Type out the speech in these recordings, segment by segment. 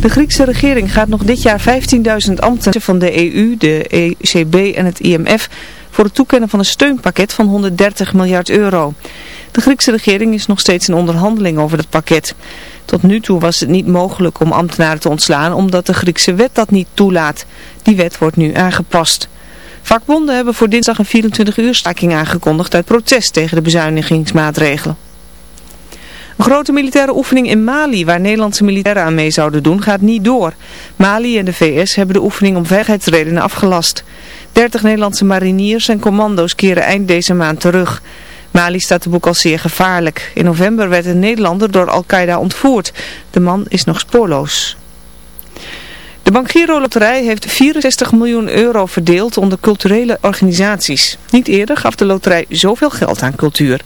De Griekse regering gaat nog dit jaar 15.000 ambtenaren van de EU, de ECB en het IMF voor het toekennen van een steunpakket van 130 miljard euro. De Griekse regering is nog steeds in onderhandeling over dat pakket. Tot nu toe was het niet mogelijk om ambtenaren te ontslaan omdat de Griekse wet dat niet toelaat. Die wet wordt nu aangepast. Vakbonden hebben voor dinsdag een 24 uur staking aangekondigd uit protest tegen de bezuinigingsmaatregelen. Een grote militaire oefening in Mali, waar Nederlandse militairen aan mee zouden doen, gaat niet door. Mali en de VS hebben de oefening om veiligheidsredenen afgelast. 30 Nederlandse mariniers en commando's keren eind deze maand terug. Mali staat de boek al zeer gevaarlijk. In november werd een Nederlander door Al-Qaeda ontvoerd. De man is nog spoorloos. De Bank Giro Loterij heeft 64 miljoen euro verdeeld onder culturele organisaties. Niet eerder gaf de loterij zoveel geld aan cultuur.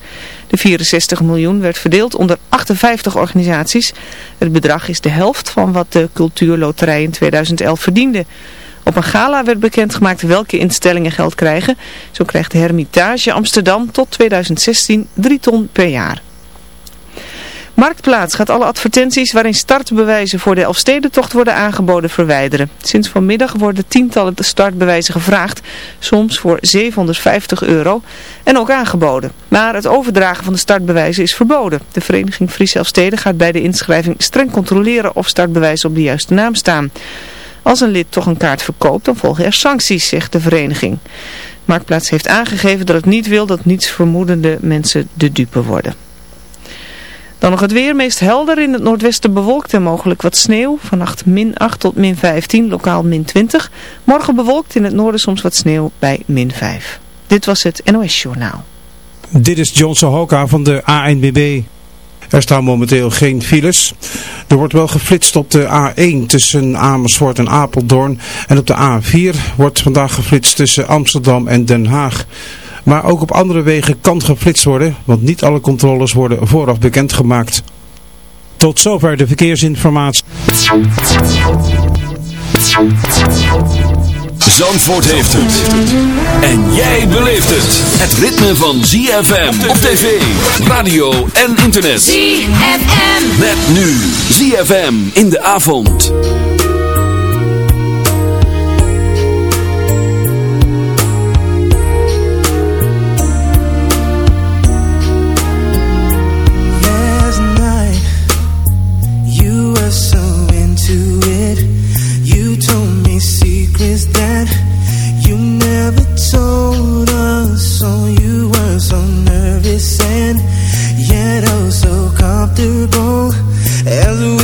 De 64 miljoen werd verdeeld onder 58 organisaties. Het bedrag is de helft van wat de cultuurloterij in 2011 verdiende. Op een gala werd bekendgemaakt welke instellingen geld krijgen. Zo krijgt de Hermitage Amsterdam tot 2016 3 ton per jaar. Marktplaats gaat alle advertenties waarin startbewijzen voor de Elfstedentocht worden aangeboden verwijderen. Sinds vanmiddag worden tientallen startbewijzen gevraagd, soms voor 750 euro en ook aangeboden. Maar het overdragen van de startbewijzen is verboden. De vereniging Friese Elfsteden gaat bij de inschrijving streng controleren of startbewijzen op de juiste naam staan. Als een lid toch een kaart verkoopt, dan volgen er sancties, zegt de vereniging. Marktplaats heeft aangegeven dat het niet wil dat nietsvermoedende mensen de dupe worden. Dan nog het weer, meest helder in het noordwesten bewolkt en mogelijk wat sneeuw. Vannacht min 8 tot min 15, lokaal min 20. Morgen bewolkt in het noorden soms wat sneeuw bij min 5. Dit was het NOS Journaal. Dit is Johnson Hoka van de ANBB. Er staan momenteel geen files. Er wordt wel geflitst op de A1 tussen Amersfoort en Apeldoorn. En op de A4 wordt vandaag geflitst tussen Amsterdam en Den Haag. Maar ook op andere wegen kan geflitst worden, want niet alle controles worden vooraf bekendgemaakt. Tot zover de verkeersinformatie. Zandvoort heeft het. En jij beleeft het. Het ritme van ZFM op tv, radio en internet. ZFM. Met nu ZFM in de avond. And yet oh so comfortable. As we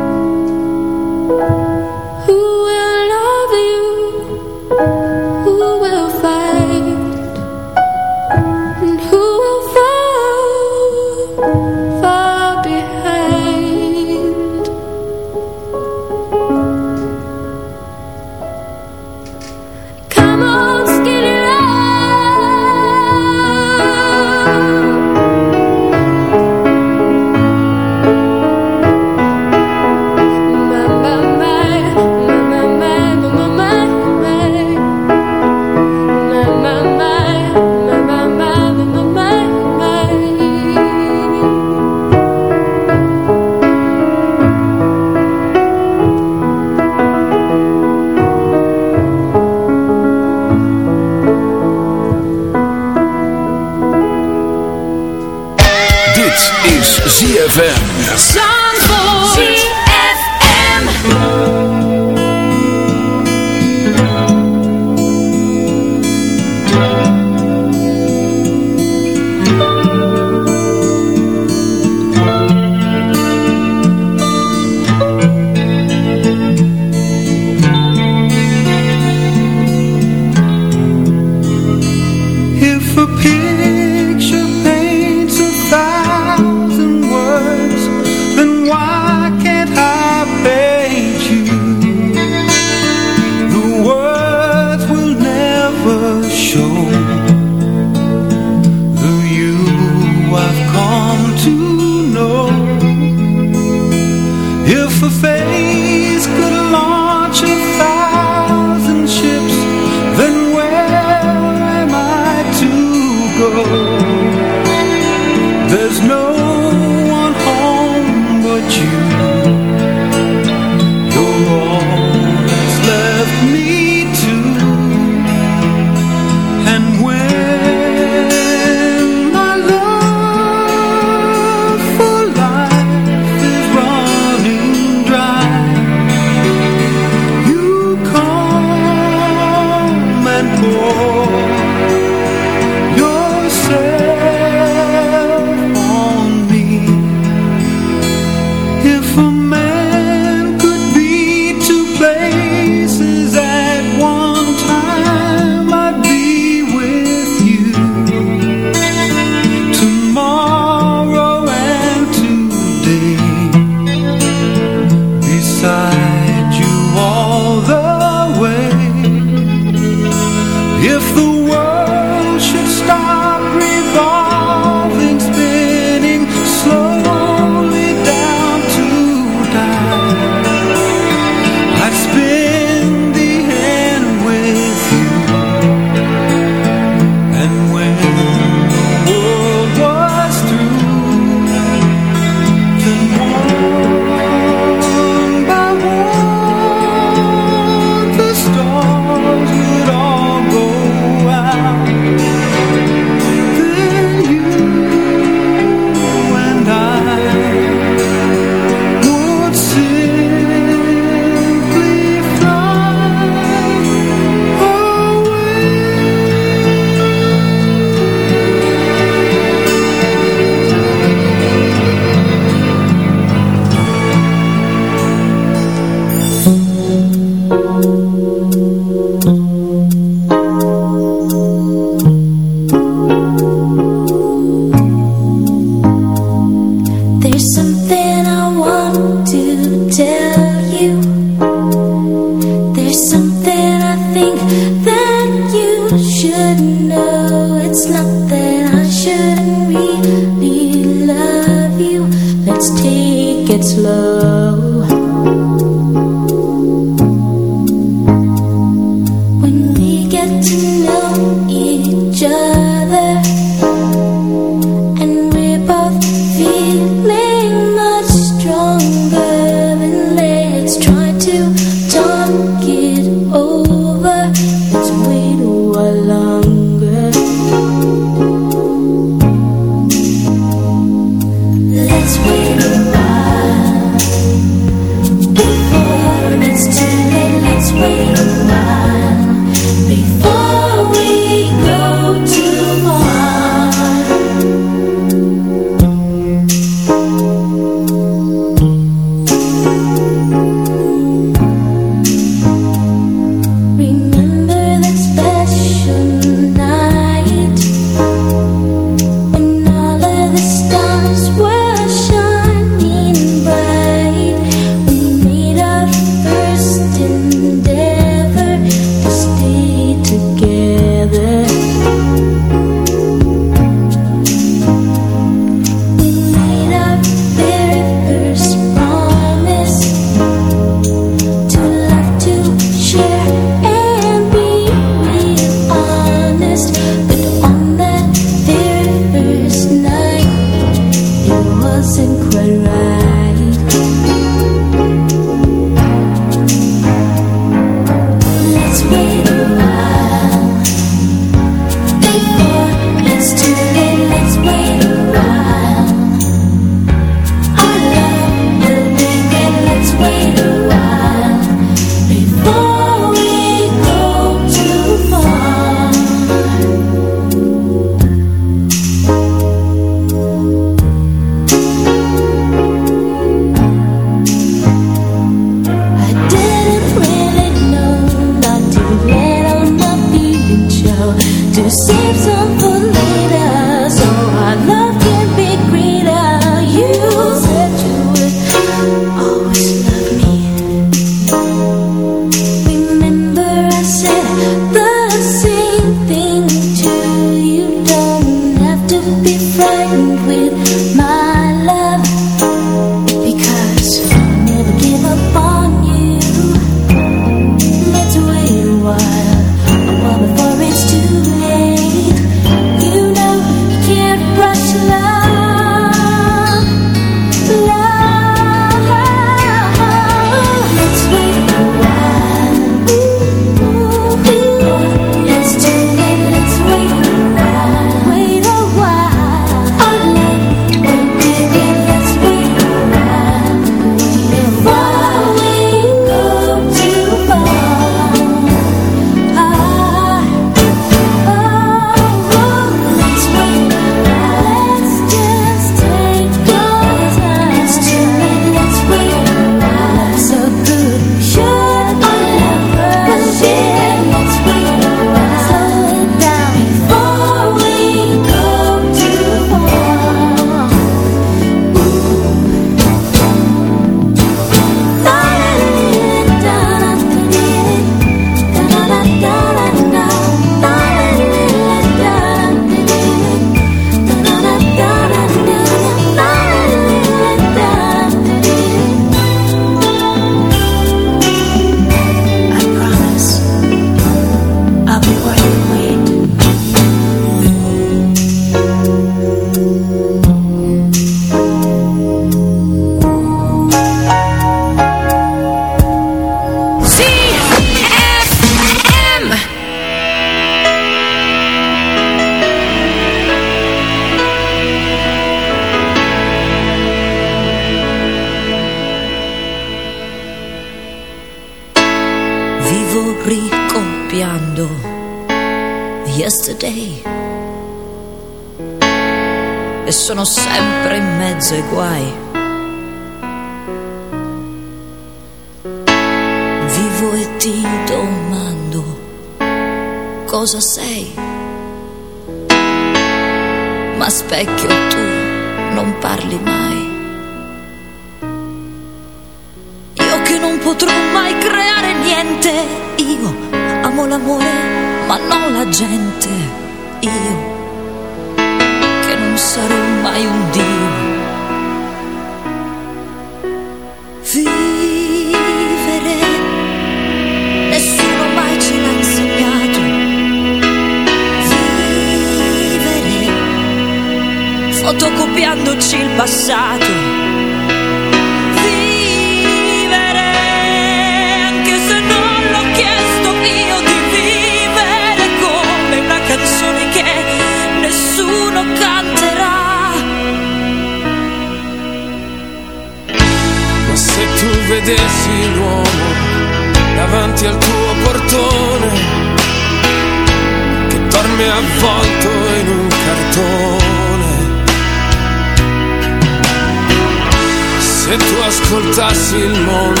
Se tu ascoltassi il mondo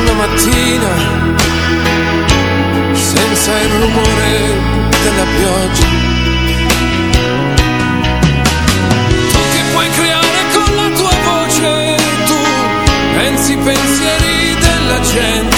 una mattina senza il rumore della pioggia. Pensi pensieri della gente,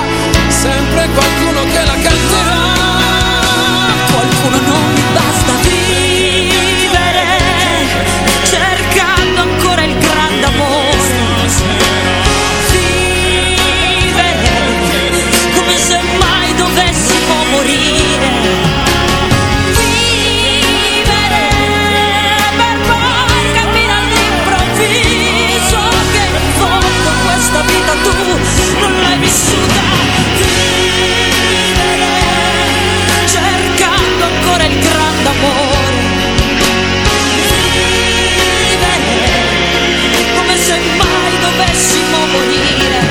soubesse como rir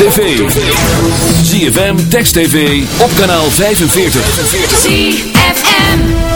Tv. ZFM, Text TV, op kanaal 45. ZFM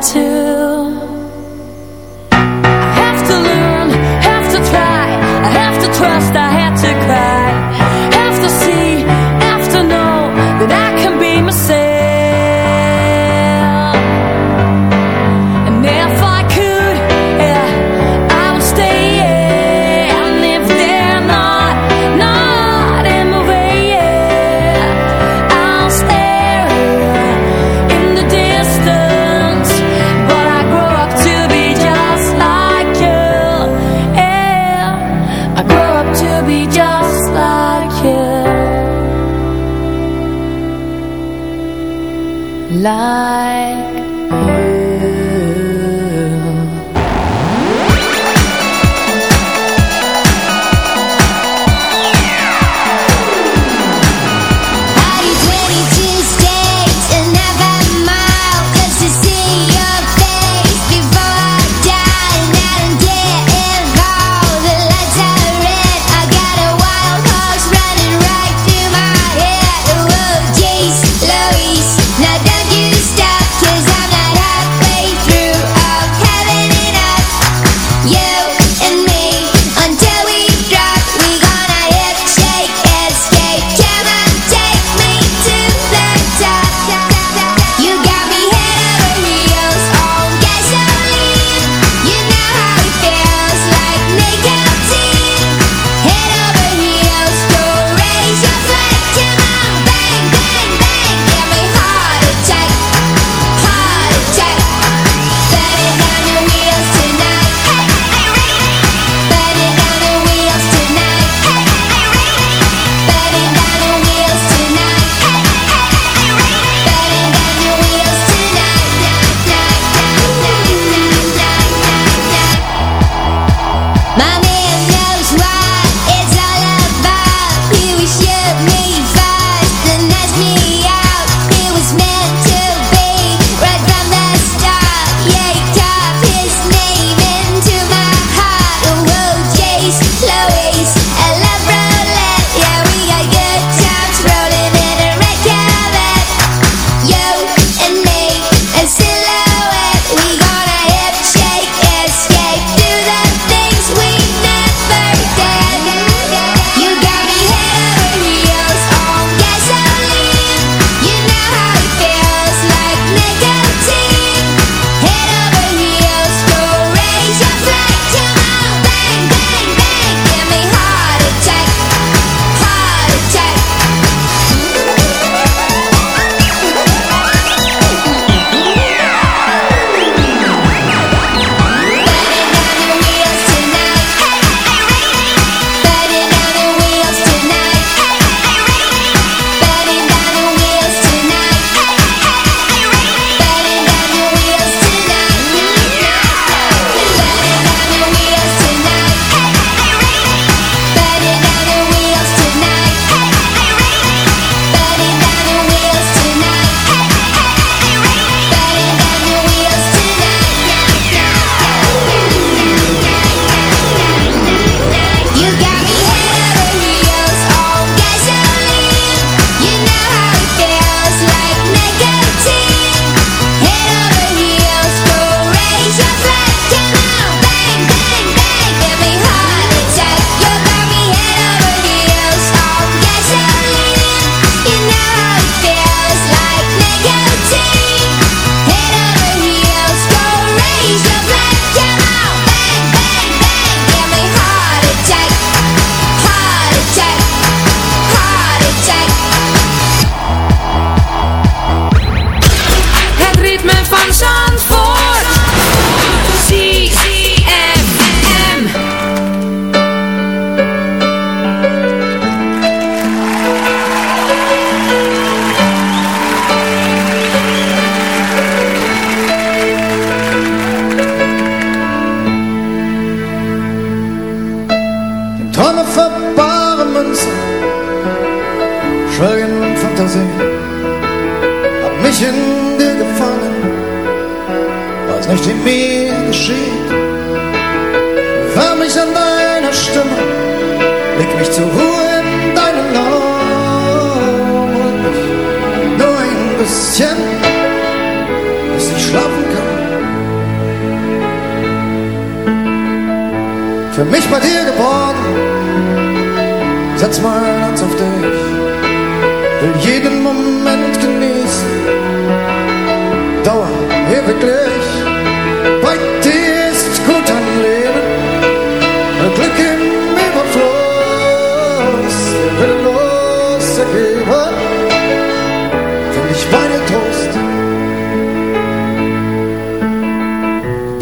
to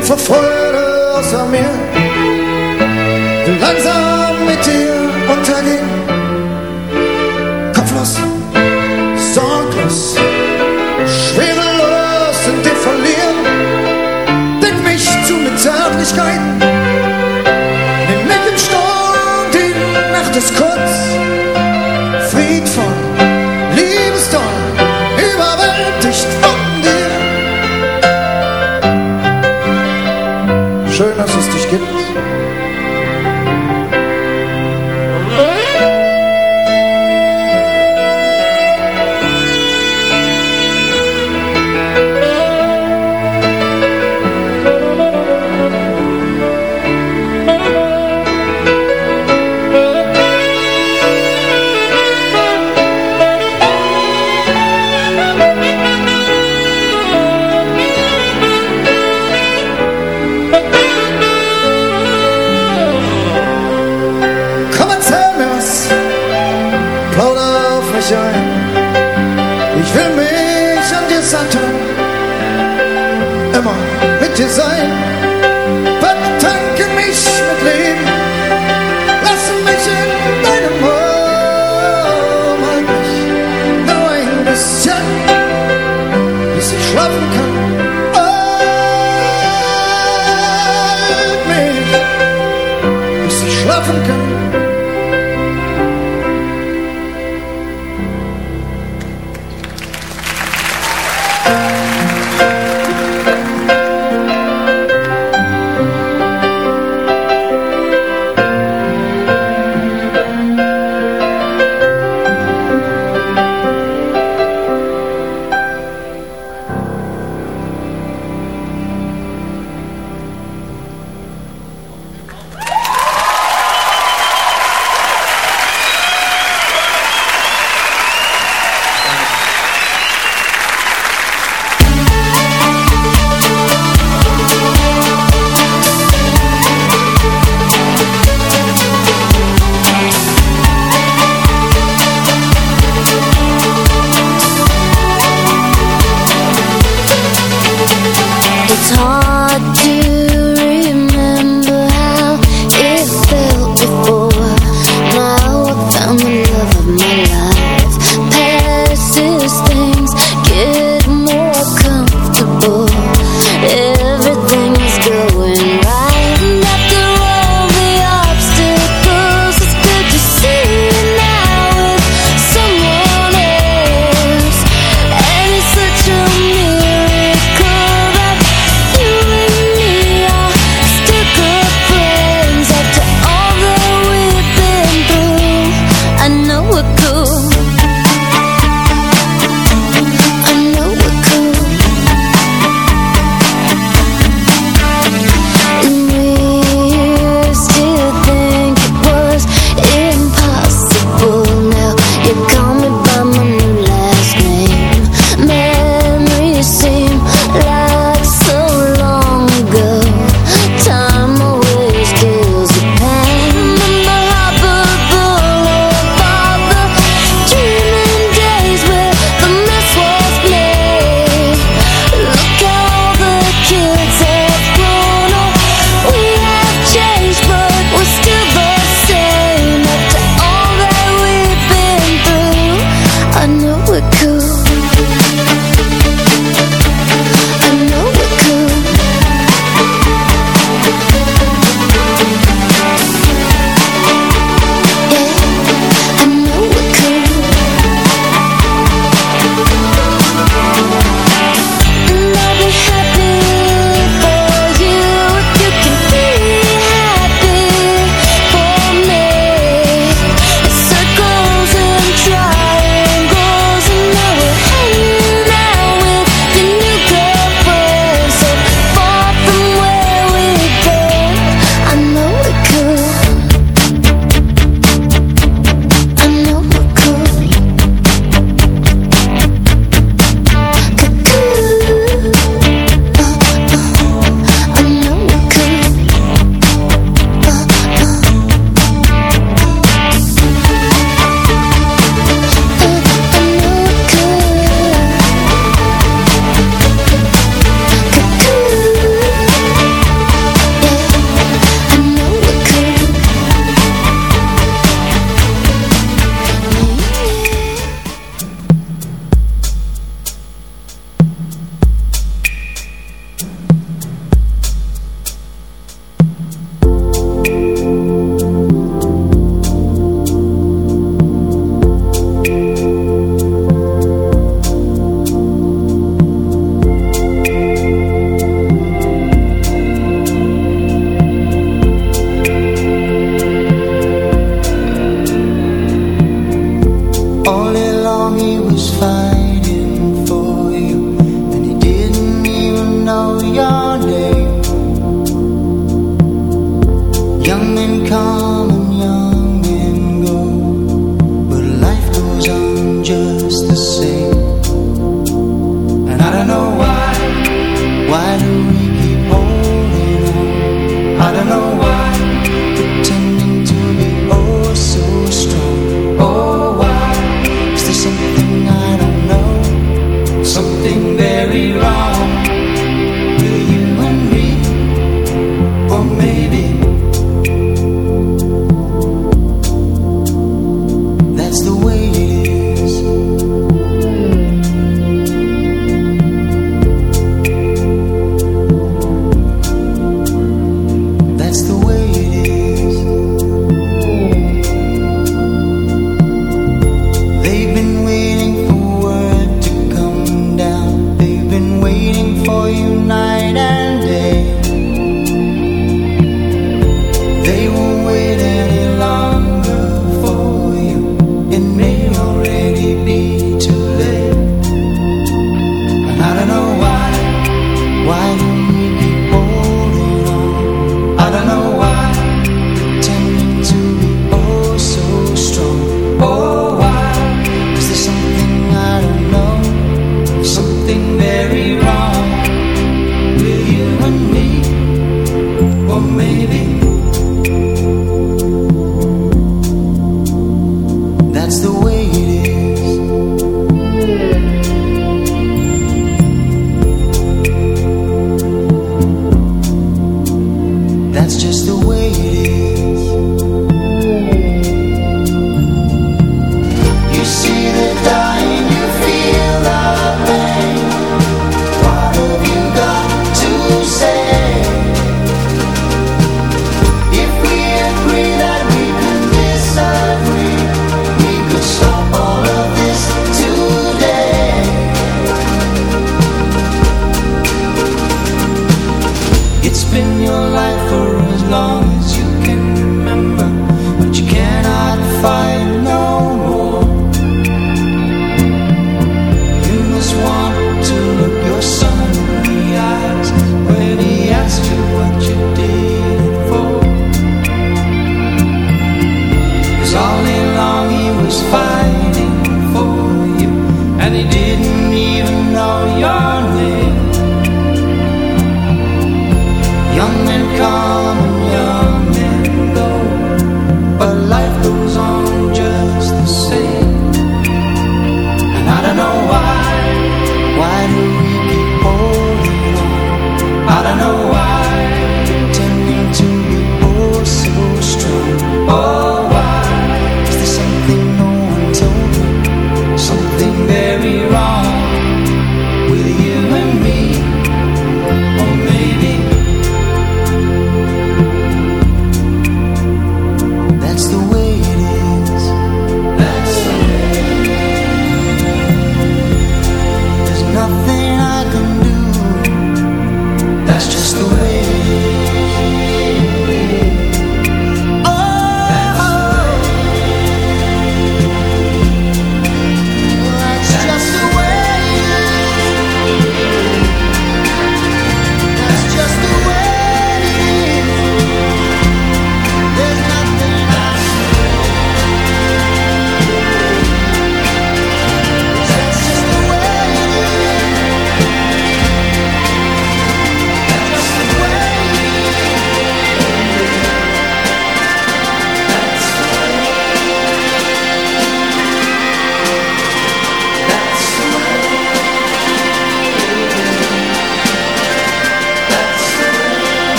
mit Verfolge außer mir und langsam mit dir untergehen Kopflos, sorglos, schwerelos in dir verlieren. Deck mich zu mit Zärtlichkeit nimm mit dem Sturm, die Nacht ist kurz.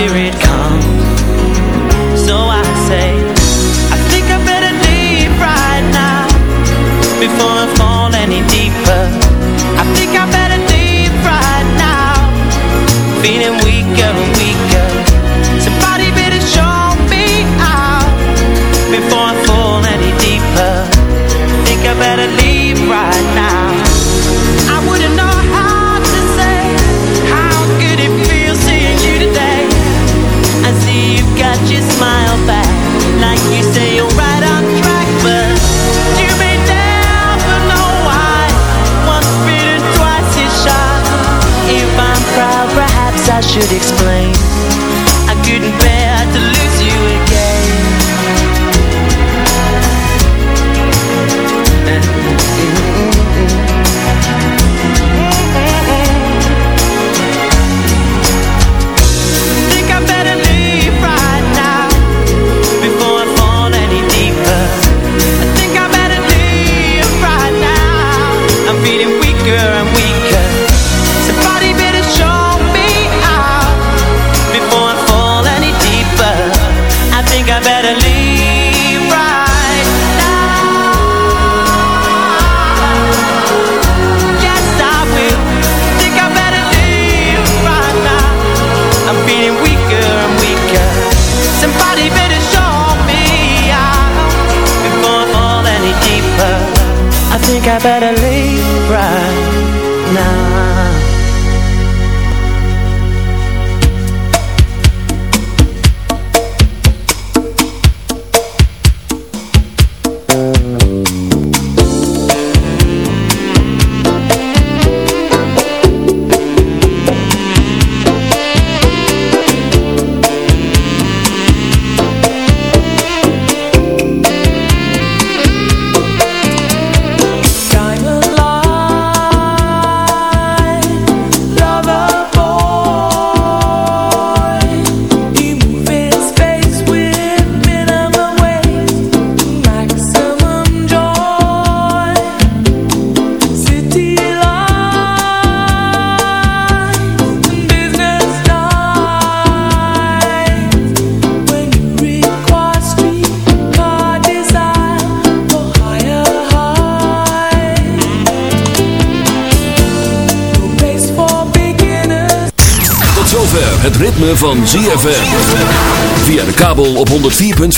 spirit calm So I say I think I better leave right now Before I fall any deeper I should explain. I couldn't bear